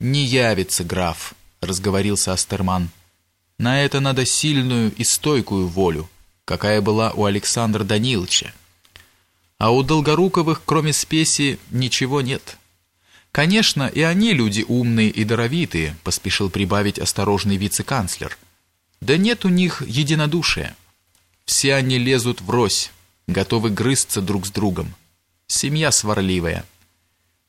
«Не явится граф», — разговорился Астерман. «На это надо сильную и стойкую волю, какая была у Александра Даниловича. А у Долгоруковых, кроме спеси, ничего нет». «Конечно, и они люди умные и даровитые», — поспешил прибавить осторожный вице-канцлер. «Да нет у них единодушия. Все они лезут врозь, готовы грызться друг с другом. Семья сварливая.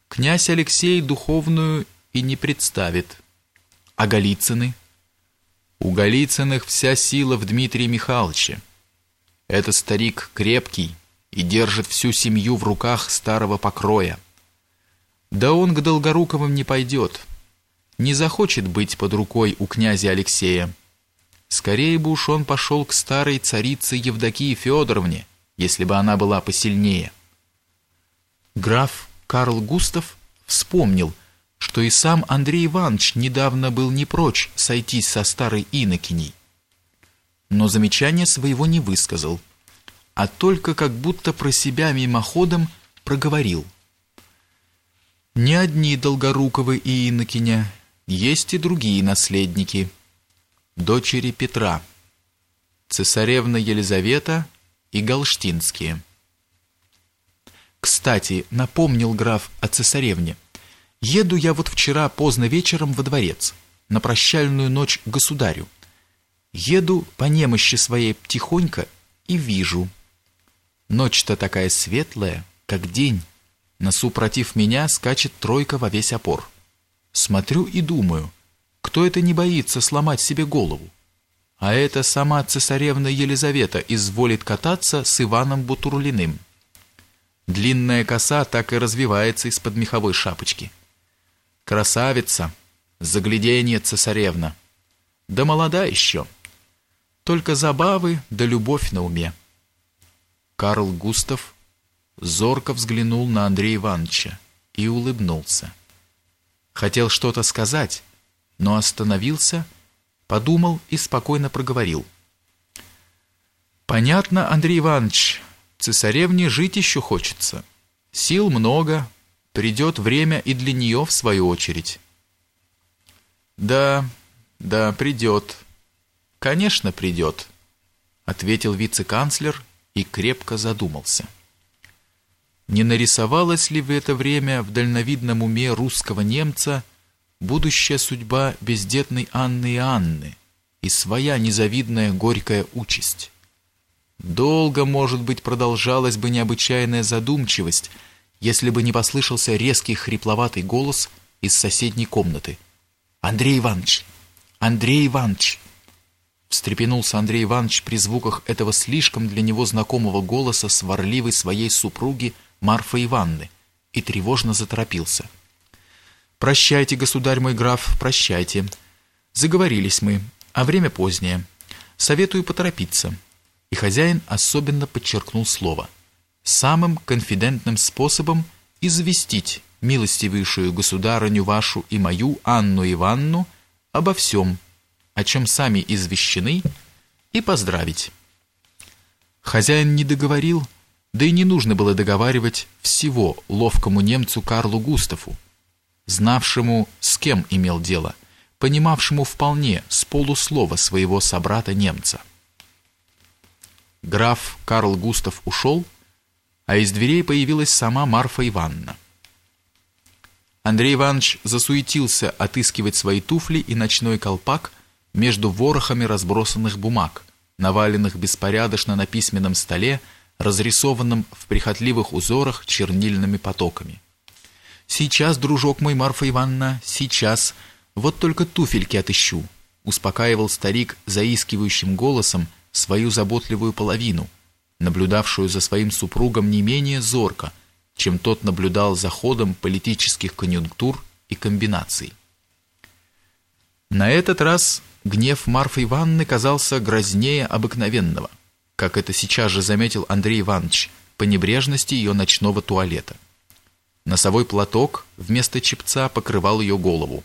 Князь Алексей духовную и не представит. А Голицыны? У Голицыных вся сила в Дмитрии Михайловиче. Это старик крепкий и держит всю семью в руках старого покроя. Да он к Долгоруковым не пойдет. Не захочет быть под рукой у князя Алексея. Скорее бы уж он пошел к старой царице Евдокии Федоровне, если бы она была посильнее. Граф Карл Густав вспомнил, что и сам Андрей Иванович недавно был не прочь сойтись со старой инокиней. Но замечания своего не высказал, а только как будто про себя мимоходом проговорил. Не одни Долгоруковы и инокиня, есть и другие наследники, дочери Петра, цесаревна Елизавета и Галштинские. Кстати, напомнил граф о цесаревне – Еду я вот вчера поздно вечером во дворец, на прощальную ночь государю. Еду по немощи своей тихонько и вижу. Ночь-то такая светлая, как день. На супротив меня скачет тройка во весь опор. Смотрю и думаю, кто это не боится сломать себе голову? А это сама цесаревна Елизавета изволит кататься с Иваном Бутурлиным. Длинная коса так и развивается из-под меховой шапочки. Красавица, загляденье цесаревна. Да молода еще. Только забавы да любовь на уме. Карл Густав зорко взглянул на Андрея Ивановича и улыбнулся. Хотел что-то сказать, но остановился, подумал и спокойно проговорил. «Понятно, Андрей Иванович, цесаревне жить еще хочется. Сил много, Придет время и для нее в свою очередь. Да, да, придет. Конечно, придет, ответил вице-канцлер и крепко задумался. Не нарисовалась ли в это время в дальновидном уме русского немца будущая судьба бездетной Анны и Анны и своя незавидная горькая участь? Долго, может быть, продолжалась бы необычайная задумчивость – если бы не послышался резкий хрипловатый голос из соседней комнаты. «Андрей Иванович! Андрей Иванович!» Встрепенулся Андрей Иванович при звуках этого слишком для него знакомого голоса сварливой своей супруги Марфы Ивановны и тревожно заторопился. «Прощайте, государь мой граф, прощайте. Заговорились мы, а время позднее. Советую поторопиться». И хозяин особенно подчеркнул слово – самым конфидентным способом известить милостивейшую государыню вашу и мою Анну Иванну обо всем, о чем сами извещены, и поздравить. Хозяин не договорил, да и не нужно было договаривать всего ловкому немцу Карлу Густаву, знавшему, с кем имел дело, понимавшему вполне с полуслова своего собрата-немца. Граф Карл Густав ушел, а из дверей появилась сама Марфа Ивановна. Андрей Иванович засуетился отыскивать свои туфли и ночной колпак между ворохами разбросанных бумаг, наваленных беспорядочно на письменном столе, разрисованном в прихотливых узорах чернильными потоками. «Сейчас, дружок мой, Марфа Ивановна, сейчас. Вот только туфельки отыщу», успокаивал старик заискивающим голосом свою заботливую половину – наблюдавшую за своим супругом не менее зорко, чем тот наблюдал за ходом политических конъюнктур и комбинаций. На этот раз гнев Марфы Ивановны казался грознее обыкновенного, как это сейчас же заметил Андрей Иванович по небрежности ее ночного туалета. Носовой платок вместо чепца покрывал ее голову,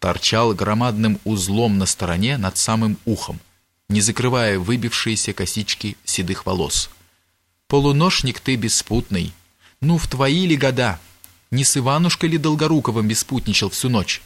торчал громадным узлом на стороне над самым ухом, не закрывая выбившиеся косички седых волос. «Полуношник ты беспутный! Ну, в твои ли года? Не с Иванушкой ли Долгоруковым беспутничал всю ночь?»